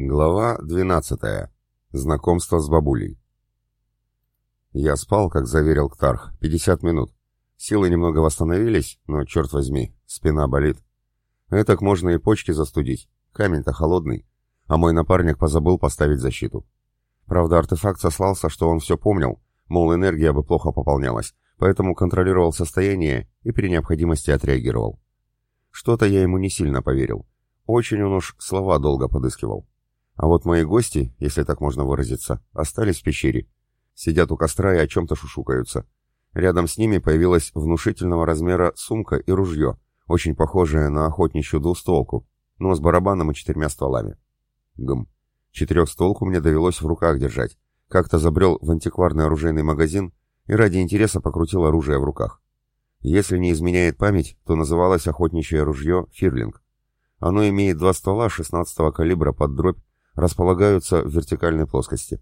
Глава 12. Знакомство с бабулей. Я спал, как заверил Ктарх, 50 минут. Силы немного восстановились, но, черт возьми, спина болит. Этак можно и почки застудить. Камень-то холодный. А мой напарник позабыл поставить защиту. Правда, артефакт сослался, что он все помнил, мол, энергия бы плохо пополнялась, поэтому контролировал состояние и при необходимости отреагировал. Что-то я ему не сильно поверил. Очень он уж слова долго подыскивал. А вот мои гости, если так можно выразиться, остались в пещере. Сидят у костра и о чем-то шушукаются. Рядом с ними появилась внушительного размера сумка и ружье, очень похожее на охотничью двустволку, но с барабаном и четырьмя стволами. Гм. Четырехстволку мне довелось в руках держать. Как-то забрел в антикварный оружейный магазин и ради интереса покрутил оружие в руках. Если не изменяет память, то называлось охотничье ружье «Фирлинг». Оно имеет два ствола 16 калибра под дробь располагаются в вертикальной плоскости.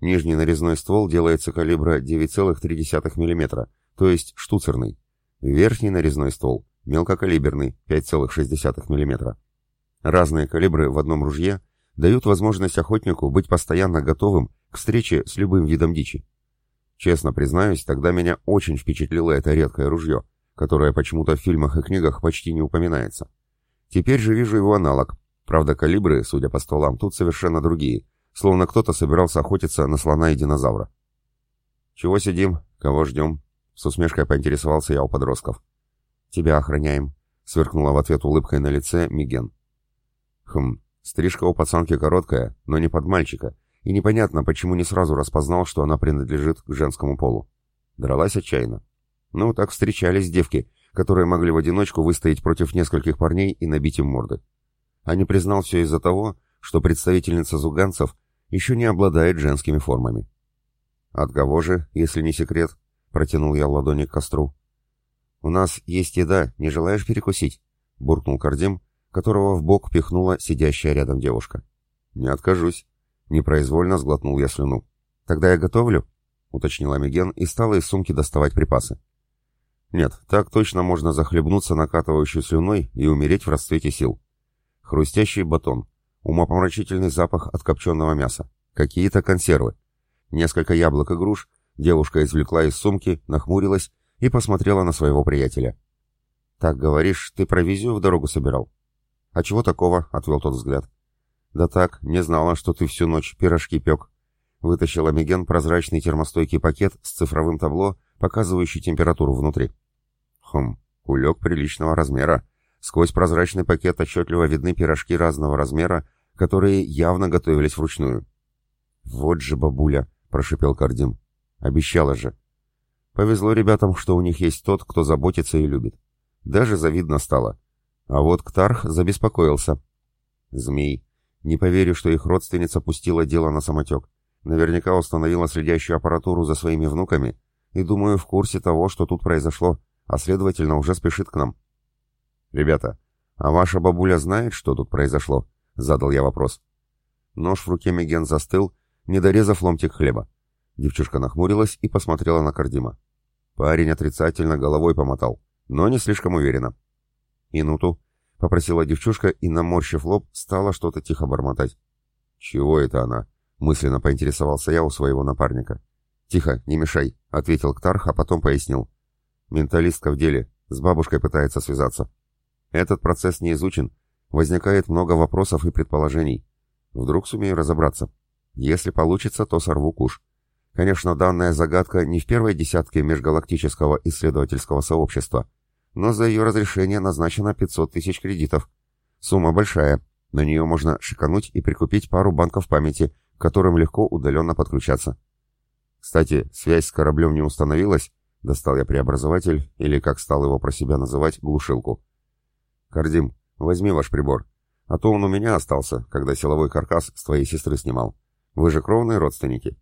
Нижний нарезной ствол делается калибра 9,3 мм, то есть штуцерный. Верхний нарезной ствол мелкокалиберный 5,6 мм. Разные калибры в одном ружье дают возможность охотнику быть постоянно готовым к встрече с любым видом дичи. Честно признаюсь, тогда меня очень впечатлило это редкое ружье, которое почему-то в фильмах и книгах почти не упоминается. Теперь же вижу его аналог, Правда, калибры, судя по стволам, тут совершенно другие, словно кто-то собирался охотиться на слона и динозавра. «Чего сидим? Кого ждем?» — с усмешкой поинтересовался я у подростков. «Тебя охраняем», — сверкнула в ответ улыбкой на лице Миген. «Хм, стрижка у пацанки короткая, но не под мальчика, и непонятно, почему не сразу распознал, что она принадлежит к женскому полу. Дралась отчаянно. Ну, так встречались девки, которые могли в одиночку выстоять против нескольких парней и набить им морды а не признал все из-за того, что представительница зуганцев еще не обладает женскими формами. «От кого же, если не секрет?» — протянул я ладони к костру. «У нас есть еда, не желаешь перекусить?» — буркнул Кардим, которого в бок пихнула сидящая рядом девушка. «Не откажусь», — непроизвольно сглотнул я слюну. «Тогда я готовлю?» — уточнила Миген и стала из сумки доставать припасы. «Нет, так точно можно захлебнуться накатывающей слюной и умереть в расцвете сил. Хрустящий батон. Умопомрачительный запах от копченого мяса. Какие-то консервы. Несколько яблок и груш. Девушка извлекла из сумки, нахмурилась и посмотрела на своего приятеля. «Так, говоришь, ты провизию в дорогу собирал?» «А чего такого?» — отвел тот взгляд. «Да так, не знала, что ты всю ночь пирожки пек». Вытащила Миген прозрачный термостойкий пакет с цифровым табло, показывающий температуру внутри. «Хм, кулек приличного размера», Сквозь прозрачный пакет отчетливо видны пирожки разного размера, которые явно готовились вручную. «Вот же бабуля!» — прошипел Кардим. «Обещала же!» Повезло ребятам, что у них есть тот, кто заботится и любит. Даже завидно стало. А вот Ктарх забеспокоился. Змей. Не поверю, что их родственница пустила дело на самотек. Наверняка установила следящую аппаратуру за своими внуками и, думаю, в курсе того, что тут произошло, а следовательно уже спешит к нам. «Ребята, а ваша бабуля знает, что тут произошло?» — задал я вопрос. Нож в руке Меген застыл, не дорезав ломтик хлеба. Девчушка нахмурилась и посмотрела на Кардима. Парень отрицательно головой помотал, но не слишком уверенно. «Минуту», — попросила девчушка и, наморщив лоб, стала что-то тихо бормотать. «Чего это она?» — мысленно поинтересовался я у своего напарника. «Тихо, не мешай», — ответил Ктарх, а потом пояснил. «Менталистка в деле, с бабушкой пытается связаться». Этот процесс не изучен. Возникает много вопросов и предположений. Вдруг сумею разобраться. Если получится, то сорву куш. Конечно, данная загадка не в первой десятке межгалактического исследовательского сообщества, но за ее разрешение назначено 500 тысяч кредитов. Сумма большая, на нее можно шикануть и прикупить пару банков памяти, к которым легко удаленно подключаться. Кстати, связь с кораблем не установилась, достал я преобразователь, или, как стал его про себя называть, глушилку. «Кардим, возьми ваш прибор. А то он у меня остался, когда силовой каркас с твоей сестры снимал. Вы же кровные родственники».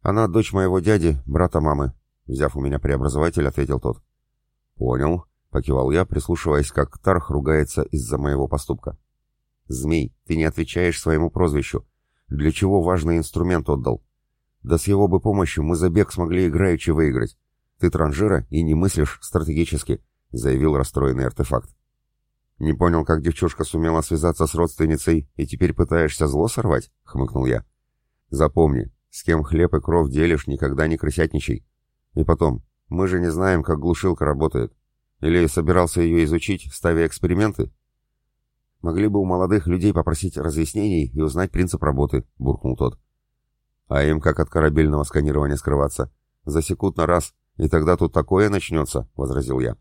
«Она дочь моего дяди, брата мамы», — взяв у меня преобразователь, ответил тот. «Понял», — покивал я, прислушиваясь, как Тарх ругается из-за моего поступка. «Змей, ты не отвечаешь своему прозвищу. Для чего важный инструмент отдал? Да с его бы помощью мы забег смогли играючи выиграть. Ты транжира и не мыслишь стратегически», — заявил расстроенный артефакт. «Не понял, как девчушка сумела связаться с родственницей, и теперь пытаешься зло сорвать?» — хмыкнул я. «Запомни, с кем хлеб и кровь делишь, никогда не крысятничай. И потом, мы же не знаем, как глушилка работает. Или собирался ее изучить, ставя эксперименты?» «Могли бы у молодых людей попросить разъяснений и узнать принцип работы», — буркнул тот. «А им как от корабельного сканирования скрываться? Засекут на раз, и тогда тут такое начнется», — возразил я.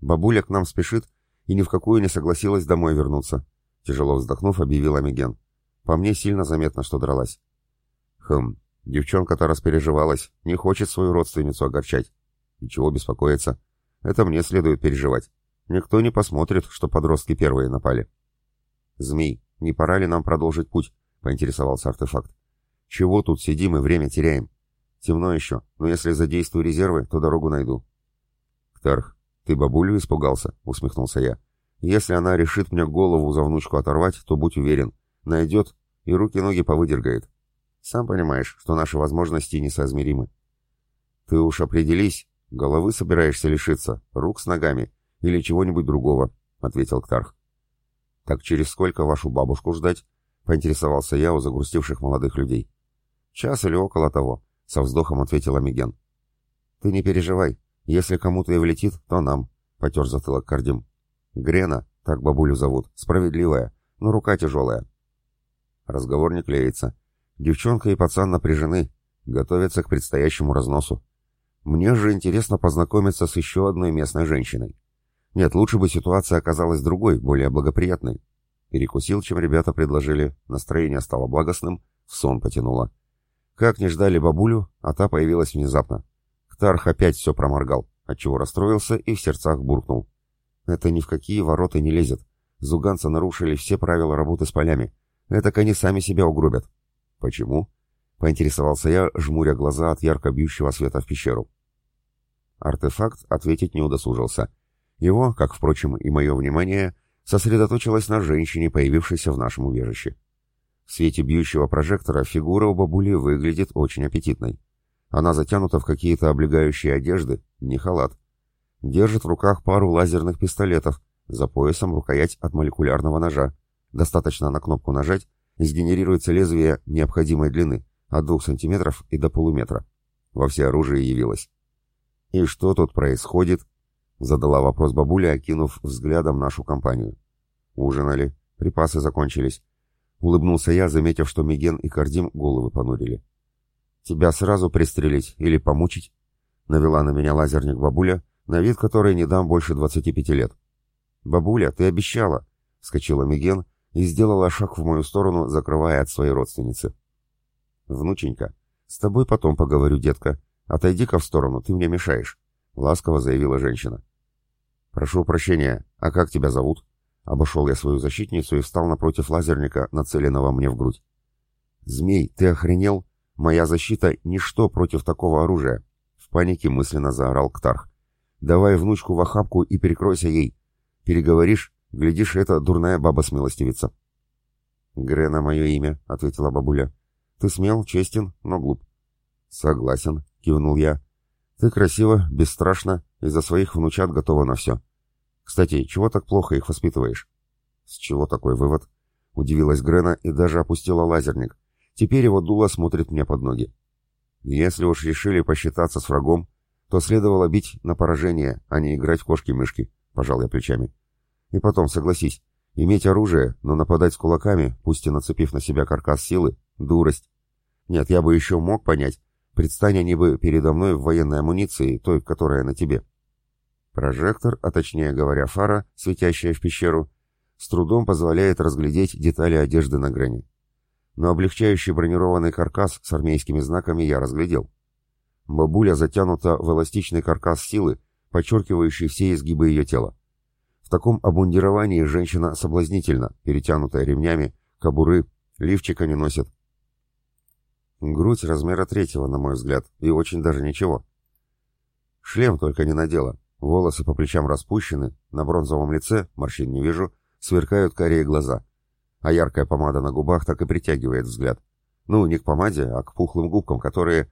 «Бабуля к нам спешит, и ни в какую не согласилась домой вернуться. Тяжело вздохнув, объявил Амиген. По мне сильно заметно, что дралась. Хм, девчонка-то распереживалась, не хочет свою родственницу огорчать. И чего беспокоиться? Это мне следует переживать. Никто не посмотрит, что подростки первые напали. «Змей, не пора ли нам продолжить путь?» — поинтересовался артефакт. «Чего тут сидим и время теряем? Темно еще, но если задействую резервы, то дорогу найду». «Ктарх, «Ты бабулю испугался?» — усмехнулся я. «Если она решит мне голову за внучку оторвать, то будь уверен, найдет и руки-ноги повыдергает. Сам понимаешь, что наши возможности несоизмеримы». «Ты уж определись, головы собираешься лишиться, рук с ногами или чего-нибудь другого», — ответил Ктарх. «Так через сколько вашу бабушку ждать?» — поинтересовался я у загрустивших молодых людей. «Час или около того», — со вздохом ответил Амиген. «Ты не переживай, если кому-то и влетит, то нам, — потер затылок Кардим. Грена, так бабулю зовут, справедливая, но рука тяжелая. Разговор не клеится. Девчонка и пацан напряжены, готовятся к предстоящему разносу. Мне же интересно познакомиться с еще одной местной женщиной. Нет, лучше бы ситуация оказалась другой, более благоприятной. Перекусил, чем ребята предложили, настроение стало благостным, в сон потянуло. Как не ждали бабулю, а та появилась внезапно. Тарх опять все проморгал, отчего расстроился и в сердцах буркнул. Это ни в какие ворота не лезет. Зуганцы нарушили все правила работы с полями. Это они сами себя угробят. Почему? Поинтересовался я, жмуря глаза от ярко бьющего света в пещеру. Артефакт ответить не удосужился. Его, как, впрочем, и мое внимание, сосредоточилось на женщине, появившейся в нашем убежище. В свете бьющего прожектора фигура у бабули выглядит очень аппетитной. Она затянута в какие-то облегающие одежды, не халат. Держит в руках пару лазерных пистолетов, за поясом рукоять от молекулярного ножа. Достаточно на кнопку нажать, и сгенерируется лезвие необходимой длины, от двух сантиметров и до полуметра. Во всеоружии явилось. «И что тут происходит?» — задала вопрос бабуля, окинув взглядом нашу компанию. «Ужинали. Припасы закончились». Улыбнулся я, заметив, что Миген и Кардим головы понурили. «Тебя сразу пристрелить или помучить?» Навела на меня лазерник бабуля, на вид которой не дам больше 25 лет. «Бабуля, ты обещала!» — вскочила Миген и сделала шаг в мою сторону, закрывая от своей родственницы. «Внученька, с тобой потом поговорю, детка. Отойди-ка в сторону, ты мне мешаешь», — ласково заявила женщина. «Прошу прощения, а как тебя зовут?» Обошел я свою защитницу и встал напротив лазерника, нацеленного мне в грудь. «Змей, ты охренел?» Моя защита — ничто против такого оружия. В панике мысленно заорал Ктарх. Давай внучку в охапку и перекройся ей. Переговоришь, глядишь, это дурная баба смилостивится. Грена мое имя, — ответила бабуля. Ты смел, честен, но глуп. Согласен, — кивнул я. Ты красиво, бесстрашно, и за своих внучат готова на все. Кстати, чего так плохо их воспитываешь? С чего такой вывод? Удивилась Грена и даже опустила лазерник, Теперь его дуло смотрит мне под ноги. Если уж решили посчитаться с врагом, то следовало бить на поражение, а не играть в кошки-мышки, пожал я плечами. И потом, согласись, иметь оружие, но нападать с кулаками, пусть и нацепив на себя каркас силы, дурость. Нет, я бы еще мог понять, предстань они бы передо мной в военной амуниции, той, которая на тебе. Прожектор, а точнее говоря фара, светящая в пещеру, с трудом позволяет разглядеть детали одежды на грани но облегчающий бронированный каркас с армейскими знаками я разглядел. Бабуля затянута в эластичный каркас силы, подчеркивающий все изгибы ее тела. В таком обмундировании женщина соблазнительна, перетянутая ремнями, кобуры, лифчика не носит. Грудь размера третьего, на мой взгляд, и очень даже ничего. Шлем только не надела, волосы по плечам распущены, на бронзовом лице, морщин не вижу, сверкают карие глаза а яркая помада на губах так и притягивает взгляд. Ну, не к помаде, а к пухлым губкам, которые...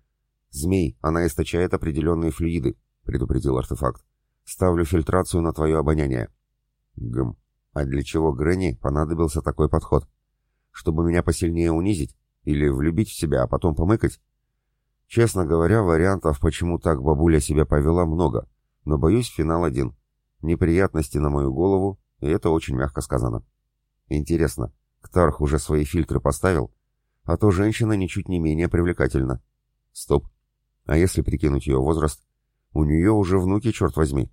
«Змей, она источает определенные флюиды», — предупредил артефакт. «Ставлю фильтрацию на твое обоняние». Гм. А для чего Грэнни понадобился такой подход? Чтобы меня посильнее унизить? Или влюбить в себя, а потом помыкать? Честно говоря, вариантов, почему так бабуля себя повела, много. Но боюсь, финал один. Неприятности на мою голову, и это очень мягко сказано. Интересно, Ктарх уже свои фильтры поставил? А то женщина ничуть не менее привлекательна. Стоп. А если прикинуть ее возраст? У нее уже внуки, черт возьми.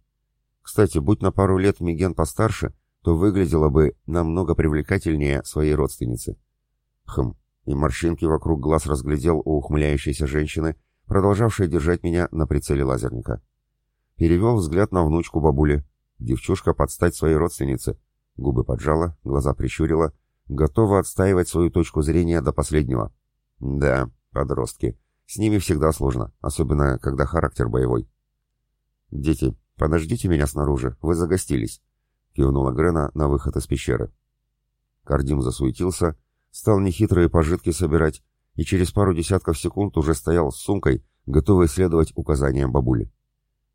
Кстати, будь на пару лет Миген постарше, то выглядела бы намного привлекательнее своей родственницы. Хм, и морщинки вокруг глаз разглядел у ухмыляющейся женщины, продолжавшей держать меня на прицеле лазерника. Перевел взгляд на внучку бабули. Девчушка подстать своей родственнице. Губы поджала, глаза прищурила, готова отстаивать свою точку зрения до последнего. Да, подростки. С ними всегда сложно, особенно когда характер боевой. «Дети, подождите меня снаружи, вы загостились», — кивнула Грена на выход из пещеры. Кардим засуетился, стал нехитрые пожитки собирать, и через пару десятков секунд уже стоял с сумкой, готовый следовать указаниям бабули.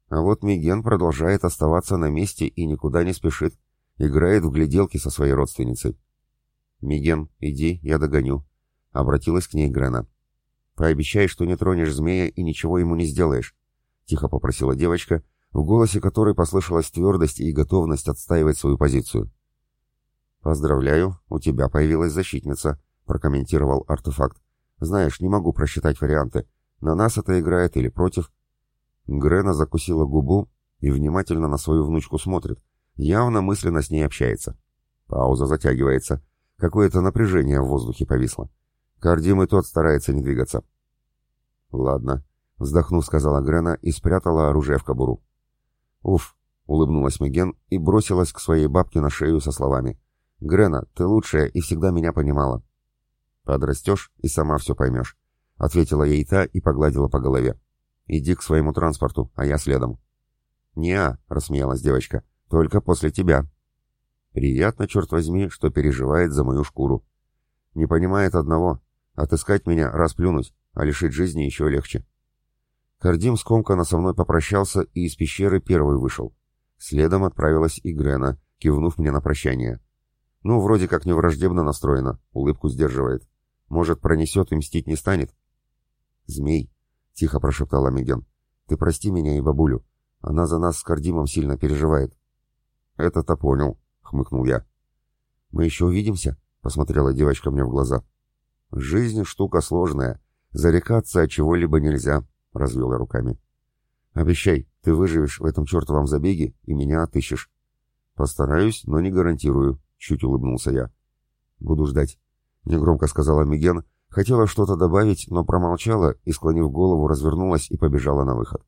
А вот Миген продолжает оставаться на месте и никуда не спешит, играет в гляделки со своей родственницей. «Миген, иди, я догоню», — обратилась к ней Грена. «Пообещай, что не тронешь змея и ничего ему не сделаешь», — тихо попросила девочка, в голосе которой послышалась твердость и готовность отстаивать свою позицию. «Поздравляю, у тебя появилась защитница», — прокомментировал артефакт. «Знаешь, не могу просчитать варианты. На нас это играет или против?» Грена закусила губу и внимательно на свою внучку смотрит, явно мысленно с ней общается. Пауза затягивается. Какое-то напряжение в воздухе повисло. Кардим и тот старается не двигаться. «Ладно», — вздохнув, сказала Грена и спрятала оружие в кобуру. «Уф», — улыбнулась Меген и бросилась к своей бабке на шею со словами. «Грена, ты лучшая и всегда меня понимала». «Подрастешь и сама все поймешь», — ответила ей та и погладила по голове. «Иди к своему транспорту, а я следом». «Не-а», — рассмеялась девочка, — «только после тебя». Приятно, черт возьми, что переживает за мою шкуру. Не понимает одного. Отыскать меня, расплюнуть, а лишить жизни еще легче. Кардим скомканно со мной попрощался и из пещеры первый вышел. Следом отправилась и Грена, кивнув мне на прощание. Ну, вроде как не враждебно настроена, улыбку сдерживает. Может, пронесет и мстить не станет? «Змей», — тихо прошептала Миген, — «ты прости меня и бабулю. Она за нас с Кардимом сильно переживает». «Это-то понял», хмыкнул я. «Мы еще увидимся?» — посмотрела девочка мне в глаза. «Жизнь — штука сложная. Зарекаться от чего-либо нельзя», — развел я руками. «Обещай, ты выживешь в этом чертовом забеге и меня отыщешь». «Постараюсь, но не гарантирую», — чуть улыбнулся я. «Буду ждать», — негромко сказала Миген, хотела что-то добавить, но промолчала и, склонив голову, развернулась и побежала на выход.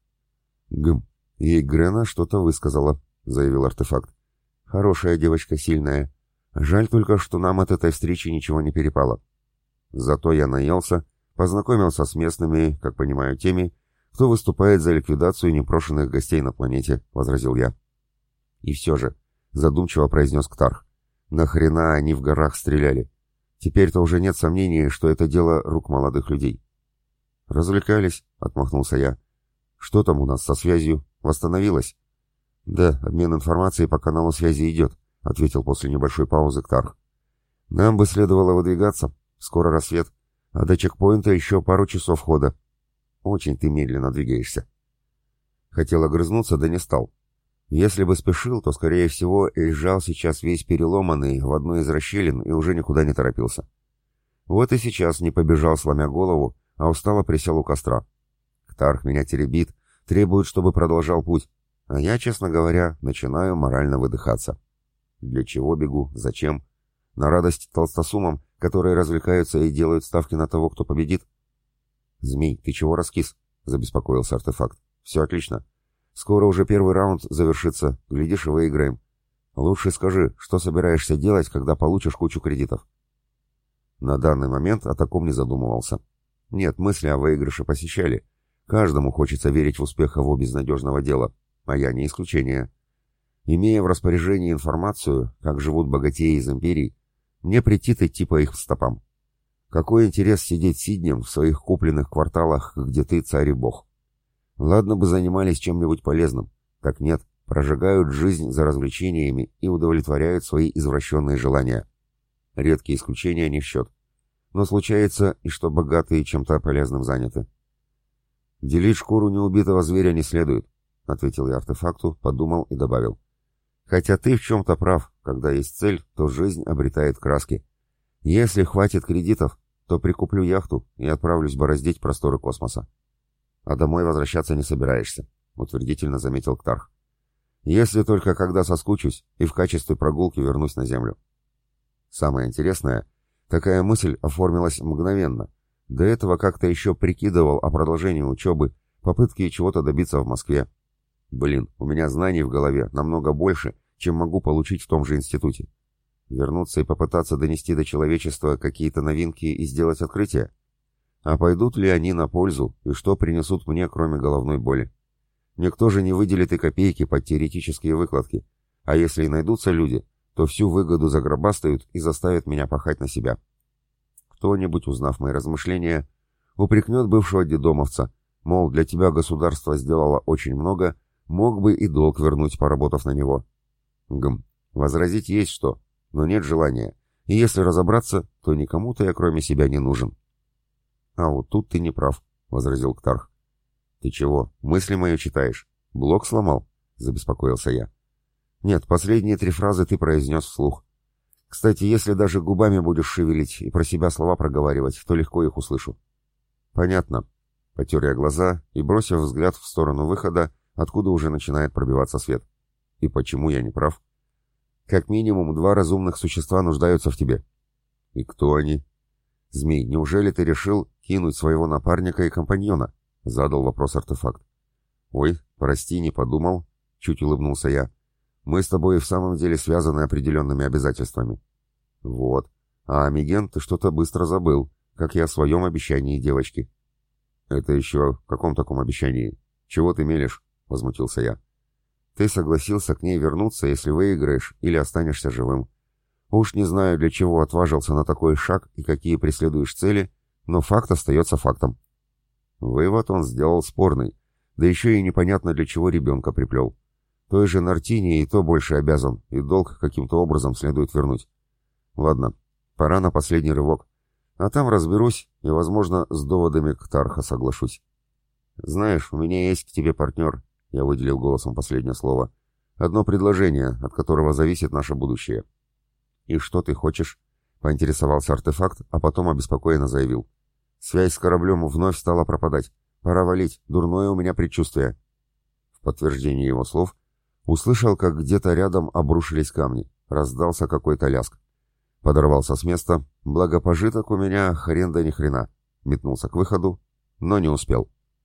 «Гм, ей Грена что-то высказала», — заявил артефакт. Хорошая девочка, сильная. Жаль только, что нам от этой встречи ничего не перепало. Зато я наелся, познакомился с местными, как понимаю, теми, кто выступает за ликвидацию непрошенных гостей на планете, — возразил я. И все же, — задумчиво произнес Ктарх, — нахрена они в горах стреляли? Теперь-то уже нет сомнений, что это дело рук молодых людей. Развлекались, — отмахнулся я. Что там у нас со связью? Восстановилось? «Да, обмен информацией по каналу связи идет», — ответил после небольшой паузы Ктарх. «Нам бы следовало выдвигаться. Скоро рассвет. А до чекпоинта еще пару часов хода. Очень ты медленно двигаешься». Хотел огрызнуться, да не стал. Если бы спешил, то, скорее всего, лежал сейчас весь переломанный в одной из расщелин и уже никуда не торопился. Вот и сейчас не побежал, сломя голову, а устало присел у костра. Ктарх меня теребит, требует, чтобы продолжал путь. А я, честно говоря, начинаю морально выдыхаться. Для чего бегу? Зачем? На радость толстосумам, которые развлекаются и делают ставки на того, кто победит? «Змей, ты чего раскис?» — забеспокоился артефакт. «Все отлично. Скоро уже первый раунд завершится. Глядишь, и выиграем. Лучше скажи, что собираешься делать, когда получишь кучу кредитов?» На данный момент о таком не задумывался. Нет, мысли о выигрыше посещали. Каждому хочется верить в успех его безнадежного дела а я не исключение. Имея в распоряжении информацию, как живут богатеи из империй, мне претит идти по их стопам. Какой интерес сидеть сиднем в своих купленных кварталах, где ты царь и бог? Ладно бы занимались чем-нибудь полезным. Так нет, прожигают жизнь за развлечениями и удовлетворяют свои извращенные желания. Редкие исключения не в счет. Но случается и что богатые чем-то полезным заняты. «Делить шкуру неубитого зверя не следует», — ответил я артефакту, подумал и добавил. «Хотя ты в чем-то прав. Когда есть цель, то жизнь обретает краски. Если хватит кредитов, то прикуплю яхту и отправлюсь бороздить просторы космоса. А домой возвращаться не собираешься, утвердительно заметил Ктарх. Если только когда соскучусь и в качестве прогулки вернусь на Землю. Самое интересное, такая мысль оформилась мгновенно. До этого как-то еще прикидывал о продолжении учебы, попытке чего-то добиться в Москве. Блин, у меня знаний в голове намного больше, чем могу получить в том же институте. Вернуться и попытаться донести до человечества какие-то новинки и сделать открытие? А пойдут ли они на пользу, и что принесут мне, кроме головной боли? Никто же не выделит и копейки под теоретические выкладки. А если и найдутся люди, то всю выгоду загробастают и заставят меня пахать на себя. Кто-нибудь, узнав мои размышления, упрекнет бывшего дедомовца, мол, для тебя государство сделало очень много, мог бы и долг вернуть, поработав на него. Гм, возразить есть что, но нет желания. И если разобраться, то никому-то я кроме себя не нужен. А вот тут ты не прав, возразил Ктарх. Ты чего, мысли мои читаешь? Блок сломал? Забеспокоился я. Нет, последние три фразы ты произнес вслух. Кстати, если даже губами будешь шевелить и про себя слова проговаривать, то легко их услышу. Понятно. Потер я глаза и, бросив взгляд в сторону выхода, откуда уже начинает пробиваться свет. И почему я не прав? Как минимум два разумных существа нуждаются в тебе. И кто они? Змей, неужели ты решил кинуть своего напарника и компаньона? Задал вопрос артефакт. Ой, прости, не подумал. Чуть улыбнулся я. Мы с тобой в самом деле связаны определенными обязательствами. Вот. А Амиген ты что-то быстро забыл, как я о своем обещании девочки. Это еще в каком таком обещании? Чего ты мелешь? Возмутился я. Ты согласился к ней вернуться, если выиграешь или останешься живым. Уж не знаю, для чего отважился на такой шаг и какие преследуешь цели, но факт остается фактом. Вывод он сделал спорный, да еще и непонятно для чего ребенка приплел. Той же Нартине и то больше обязан, и долг каким-то образом следует вернуть. Ладно, пора на последний рывок. А там разберусь и, возможно, с доводами Ктарха соглашусь. Знаешь, у меня есть к тебе партнер, я выделил голосом последнее слово. Одно предложение, от которого зависит наше будущее. И что ты хочешь? Поинтересовался артефакт, а потом обеспокоенно заявил. Связь с кораблем вновь стала пропадать. Пора валить, дурное у меня предчувствие. В подтверждение его слов услышал, как где-то рядом обрушились камни. Раздался какой-то ляск. Подорвался с места, благо пожиток у меня хрен да ни хрена. Метнулся к выходу, но не успел.